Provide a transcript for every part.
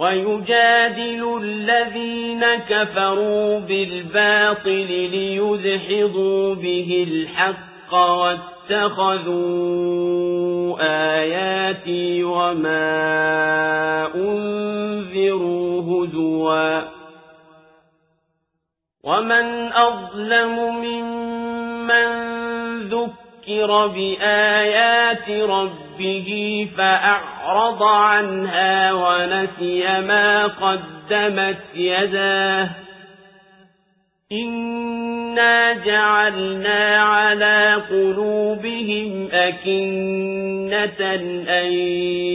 وَيُجَادِلُ الَّذِينَ كَفَرُوا بِالْبَاطِلِ لِيُدْحِضُوا بِهِ الْحَقَّ وَاتَّخَذُوا آيَاتِي وَمَا أُنذِرُوا هُزُوًا. وَمَنْ أَظْلَمُ مِمَّنْ ذُكِّرَ بِآيَاتِ رَبِّهِ فَأَعْرَضَ عَنْهَا وَنَسِيَ مَا قَدَّمَتْ يَدَاهُ. إِنَّا جَعَلْنَا عَلَى قُلُوبِهِمْ أَكِنَّةً أَن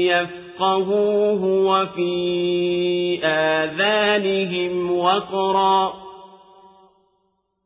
يَفْقَهُوهُ وَفِي آذَانِهِمْ وَقْرًا